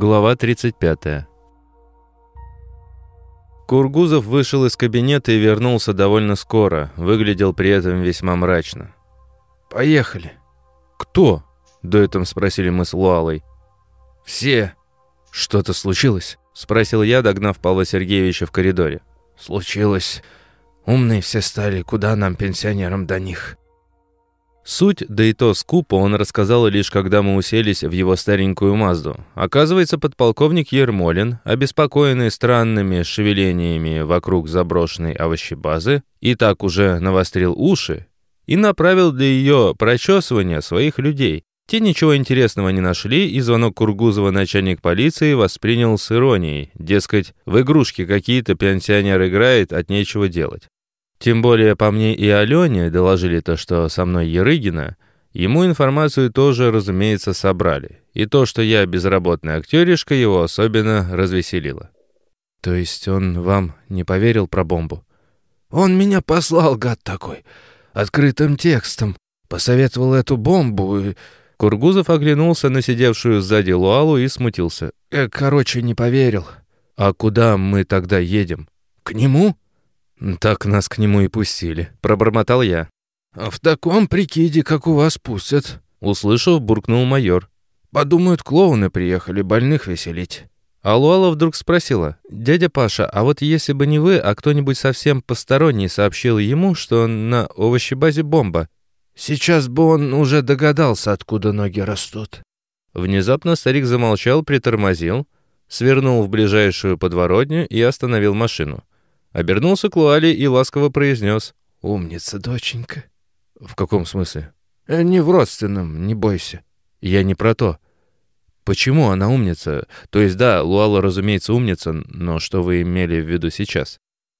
Глава 35. Кургузов вышел из кабинета и вернулся довольно скоро. Выглядел при этом весьма мрачно. «Поехали». «Кто?» — дуэтом спросили мы с Луалой. «Все». «Что-то случилось?» — спросил я, догнав Павла Сергеевича в коридоре. «Случилось. Умные все стали. Куда нам, пенсионерам, до них?» Суть, да и то скупо, он рассказал лишь, когда мы уселись в его старенькую Мазду. Оказывается, подполковник Ермолин, обеспокоенный странными шевелениями вокруг заброшенной овощебазы, и так уже навострил уши и направил для ее прочесывания своих людей. Те ничего интересного не нашли, и звонок Кургузова начальник полиции воспринял с иронией. Дескать, в игрушки какие-то пенсионер играет, от нечего делать. Тем более по мне и Алене доложили то, что со мной Ерыгина, ему информацию тоже, разумеется, собрали. И то, что я безработная актеришка, его особенно развеселило. То есть он вам не поверил про бомбу? Он меня послал, гад такой, открытым текстом. Посоветовал эту бомбу и... Кургузов оглянулся на сидевшую сзади Луалу и смутился. Э, короче, не поверил. А куда мы тогда едем? К нему? «Так нас к нему и пустили», — пробормотал я. «А «В таком прикиде, как у вас пустят», — услышав, буркнул майор. «Подумают, клоуны приехали больных веселить». А Луала вдруг спросила, «Дядя Паша, а вот если бы не вы, а кто-нибудь совсем посторонний сообщил ему, что на овощебазе бомба?» «Сейчас бы он уже догадался, откуда ноги растут». Внезапно старик замолчал, притормозил, свернул в ближайшую подворотню и остановил машину. Обернулся к Луале и ласково произнес. «Умница, доченька». «В каком смысле?» э, «Не в родственном, не бойся». «Я не про то». «Почему она умница? То есть да, Луала, разумеется, умница, но что вы имели в виду сейчас?»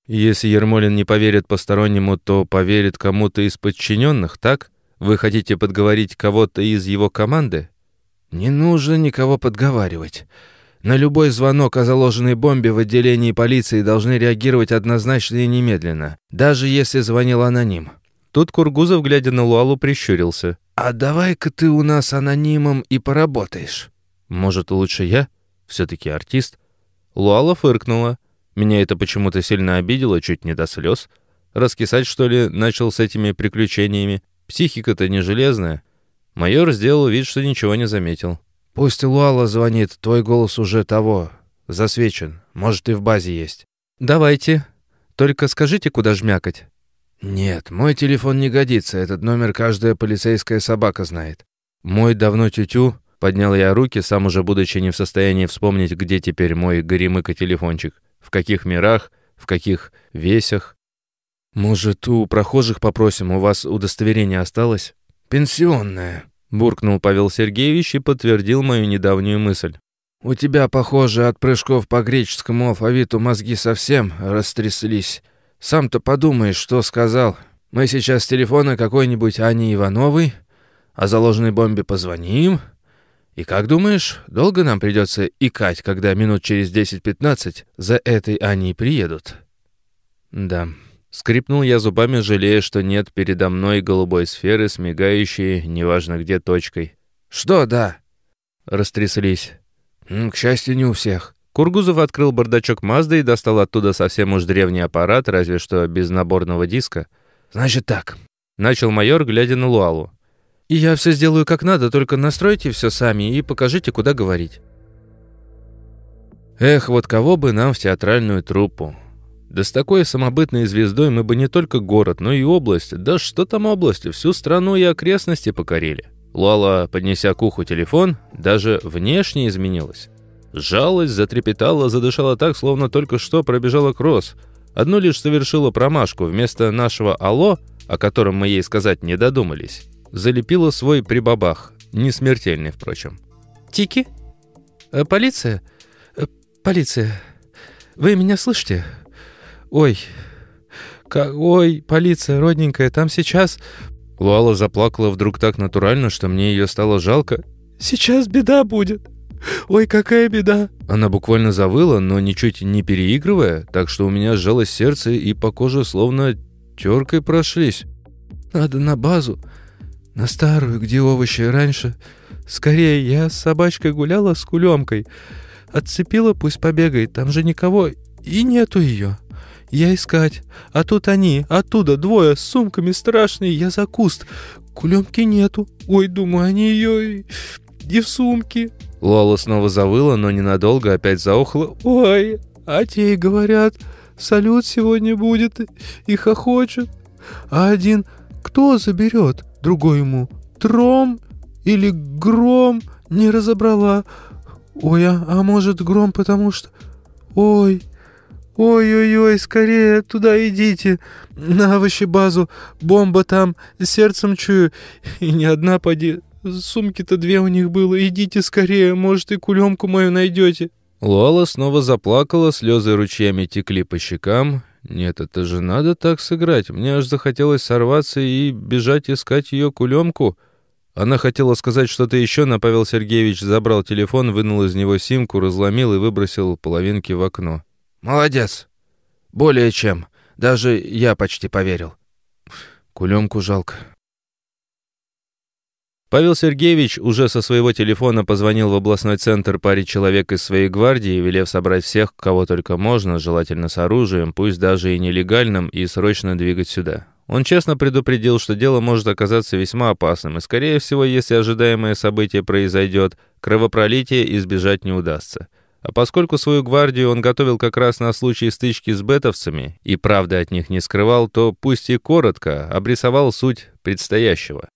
«Если Ермолин не поверит постороннему, то поверит кому-то из подчиненных, так? Вы хотите подговорить кого-то из его команды?» «Не нужно никого подговаривать». На любой звонок о заложенной бомбе в отделении полиции должны реагировать однозначно и немедленно, даже если звонил аноним. Тут Кургузов, глядя на Луалу, прищурился. «А давай-ка ты у нас анонимом и поработаешь». «Может, лучше я? Все-таки артист». Луала фыркнула. Меня это почему-то сильно обидело, чуть не до слез. Раскисать, что ли, начал с этими приключениями. Психика-то не железная. Майор сделал вид, что ничего не заметил. «Пусть Луала звонит, твой голос уже того, засвечен. Может, и в базе есть». «Давайте. Только скажите, куда жмякать». «Нет, мой телефон не годится, этот номер каждая полицейская собака знает». «Мой давно тютю», — поднял я руки, сам уже будучи не в состоянии вспомнить, где теперь мой горемыка-телефончик, в каких мирах, в каких весях. «Может, у прохожих попросим, у вас удостоверение осталось?» «Пенсионное», Буркнул Павел Сергеевич и подтвердил мою недавнюю мысль. «У тебя, похоже, от прыжков по греческому алфавиту мозги совсем растряслись. Сам-то подумаешь, что сказал. Мы сейчас телефона какой-нибудь Ани Ивановой о заложенной бомбе позвоним. И как думаешь, долго нам придется икать, когда минут через 10-15 за этой Аней приедут?» «Да». Скрипнул я зубами, жалея, что нет передо мной голубой сферы с мигающей, неважно где, точкой. «Что да?» Растряслись. «К счастью, не у всех». Кургузов открыл бардачок Мазды и достал оттуда совсем уж древний аппарат, разве что без наборного диска. «Значит так», — начал майор, глядя на Луалу. «И я все сделаю как надо, только настройте все сами и покажите, куда говорить». Эх, вот кого бы нам в театральную труппу. Да с такой самобытной звездой мы бы не только город, но и область, да что там области, всю страну и окрестности покорили. Лала, поднеся к уху телефон, даже внешне изменилась. Жалость затрепетала, задышала так, словно только что пробежала кросс. Одну лишь совершила промашку, вместо нашего «Алло», о котором мы ей сказать не додумались, залепила свой прибабах, не смертельный, впрочем. «Тики? Э, полиция? Э, полиция. Вы меня слышите? Ой, как, ой, полиция, родненькая, там сейчас...» Луала заплакала вдруг так натурально, что мне ее стало жалко. «Сейчас беда будет. Ой, какая беда!» Она буквально завыла, но ничуть не переигрывая, так что у меня сжалось сердце и по коже словно теркой прошлись. «Надо на базу, на старую, где овощи раньше. Скорее, я с собачкой гуляла с кулемкой. Отцепила, пусть побегает, там же никого, и нету ее. Я искать, а тут они, оттуда двое с сумками страшные, я за куст. Кулемки нету. Ой, думаю, они ее и в сумке. Лола снова завыла, но ненадолго опять заохла. Ой, а те и говорят, салют сегодня будет, и хохочут. А один кто заберет, другой ему тром или гром не разобрала. Ой, а, а может гром, потому что... Ой, ой-ой-ой, скорее туда идите, на овощебазу, бомба там, сердцем чую, и не одна поди, сумки-то две у них было, идите скорее, может и кулемку мою найдете. Лола снова заплакала, слезы ручьями текли по щекам. Нет, это же надо так сыграть. Мне аж захотелось сорваться и бежать искать ее кулемку. Она хотела сказать что-то еще, но Павел Сергеевич забрал телефон, вынул из него симку, разломил и выбросил половинки в окно. «Молодец! Более чем. Даже я почти поверил. Кулемку жалко». Павел Сергеевич уже со своего телефона позвонил в областной центр паре человек из своей гвардии, велев собрать всех, кого только можно, желательно с оружием, пусть даже и нелегальным, и срочно двигать сюда. Он честно предупредил, что дело может оказаться весьма опасным, и, скорее всего, если ожидаемое событие произойдет, кровопролитие избежать не удастся. А поскольку свою гвардию он готовил как раз на случай стычки с бетовцами и правды от них не скрывал, то пусть и коротко обрисовал суть предстоящего.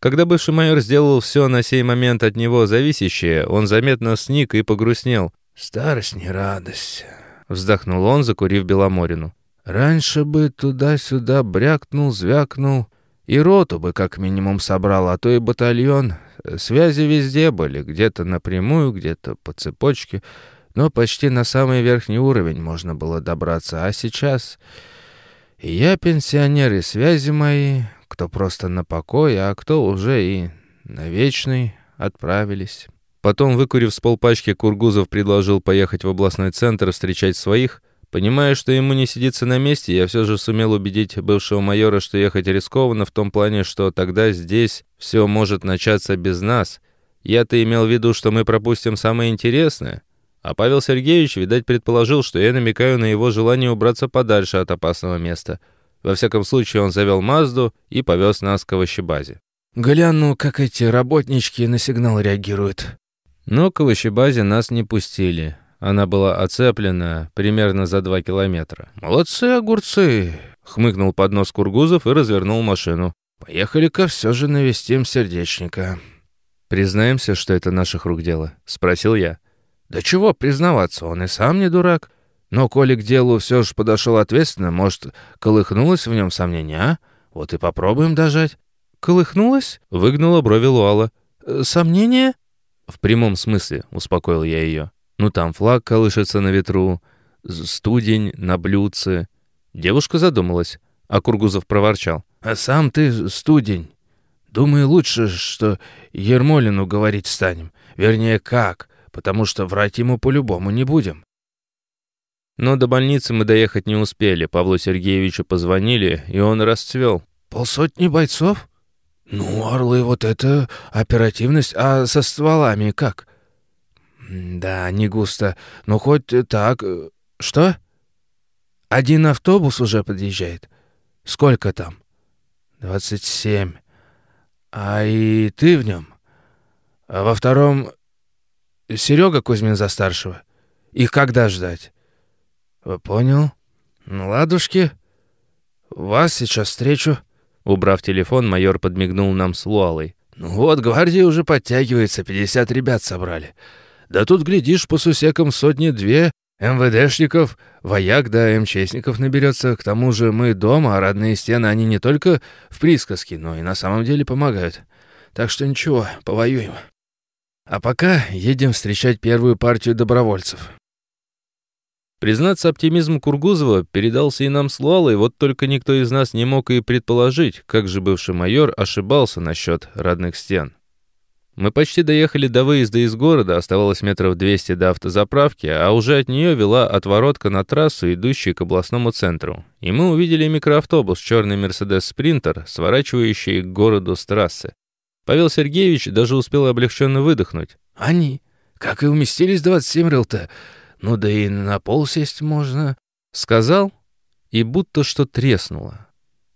Когда бывший майор сделал все на сей момент от него зависящее, он заметно сник и погрустнел. «Старость не радость», — вздохнул он, закурив Беломорину. Раньше бы туда-сюда брякнул, звякнул, и роту бы как минимум собрал, а то и батальон. Связи везде были, где-то напрямую, где-то по цепочке, но почти на самый верхний уровень можно было добраться. А сейчас и я пенсионер, и связи мои, кто просто на покой, а кто уже и на вечный отправились. Потом, выкурив с полпачки, Кургузов предложил поехать в областной центр встречать своих — Понимая, что ему не сидится на месте, я все же сумел убедить бывшего майора, что ехать рискованно в том плане, что тогда здесь все может начаться без нас. Я-то имел в виду, что мы пропустим самое интересное. А Павел Сергеевич, видать, предположил, что я намекаю на его желание убраться подальше от опасного места. Во всяком случае, он завел Мазду и повез нас к овощебазе. «Гляну, как эти работнички на сигнал реагируют». Но к овощебазе нас не пустили. Она была оцеплена примерно за два километра. «Молодцы, огурцы!» — хмыкнул под нос Кургузов и развернул машину. «Поехали-ка все же навестим сердечника». «Признаемся, что это наших рук дело?» — спросил я. «Да чего признаваться, он и сам не дурак. Но коли к делу все же подошел ответственно, может, колыхнулось в нем сомнение, а? Вот и попробуем дожать». «Колыхнулось?» — выгнула брови Луала. «Э, «Сомнение?» «В прямом смысле», — успокоил я ее. Ну, там флаг колышется на ветру, студень на блюдце. Девушка задумалась, а Кургузов проворчал. «А сам ты студень. Думаю, лучше, что Ермолину говорить станем. Вернее, как, потому что врать ему по-любому не будем». Но до больницы мы доехать не успели. Павлу Сергеевичу позвонили, и он расцвел. «Полсотни бойцов? Ну, орлы, вот это оперативность. А со стволами как? «Да, не густо. Но хоть так... Э, что? Один автобус уже подъезжает. Сколько там?» «Двадцать семь. А и ты в нем? А во втором... Серега Кузьмин за старшего. Их когда ждать?» «Понял. Ну, ладушки. Вас сейчас встречу». Убрав телефон, майор подмигнул нам с Луалой. «Ну вот, гвардия уже подтягивается, пятьдесят ребят собрали. Да тут, глядишь, по сусекам сотни-две МВДшников, вояк да МЧСников наберется. К тому же мы дома, а родные стены, они не только в присказке, но и на самом деле помогают. Так что ничего, повоюем. А пока едем встречать первую партию добровольцев. Признаться, оптимизм Кургузова передался и нам с Луалой, вот только никто из нас не мог и предположить, как же бывший майор ошибался насчет родных стен. Мы почти доехали до выезда из города, оставалось метров 200 до автозаправки, а уже от нее вела отворотка на трассу, идущую к областному центру. И мы увидели микроавтобус, черный Мерседес Спринтер, сворачивающий к городу с трассы. Павел Сергеевич даже успел облегченно выдохнуть. «Они! Как и уместились 27 рыл-то. Ну да и на пол сесть можно. Сказал, и будто что треснуло.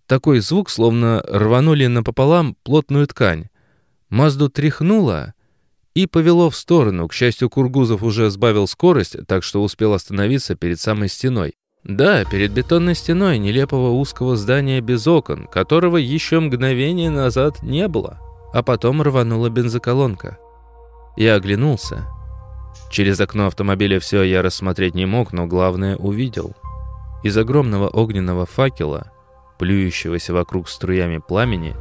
Такой звук, словно рванули напополам плотную ткань. Мазду тряхнуло и повело в сторону. К счастью, Кургузов уже сбавил скорость, так что успел остановиться перед самой стеной. Да, перед бетонной стеной нелепого узкого здания без окон, которого еще мгновение назад не было. А потом рванула бензоколонка. Я оглянулся. Через окно автомобиля все я рассмотреть не мог, но главное увидел. Из огромного огненного факела, плюющегося вокруг струями пламени,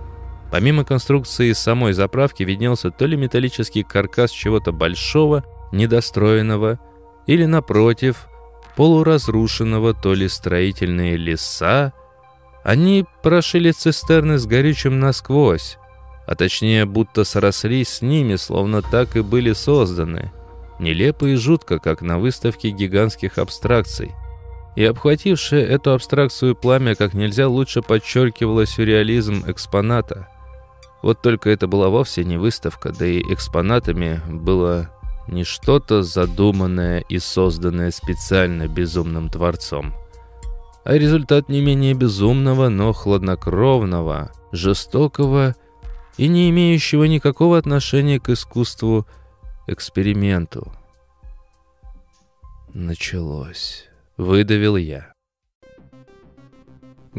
помимо конструкции самой заправки виднелся то ли металлический каркас чего-то большого, недостроенного, или, напротив, полуразрушенного то ли строительные леса. Они прошили цистерны с горючим насквозь, а точнее, будто срослись с ними, словно так и были созданы. Нелепо и жутко, как на выставке гигантских абстракций. И обхватившее эту абстракцию пламя как нельзя лучше подчеркивало сюрреализм экспоната. Вот только это была вовсе не выставка, да и экспонатами было не что-то задуманное и созданное специально безумным творцом, а результат не менее безумного, но хладнокровного, жестокого и не имеющего никакого отношения к искусству эксперименту. Началось. Выдавил я.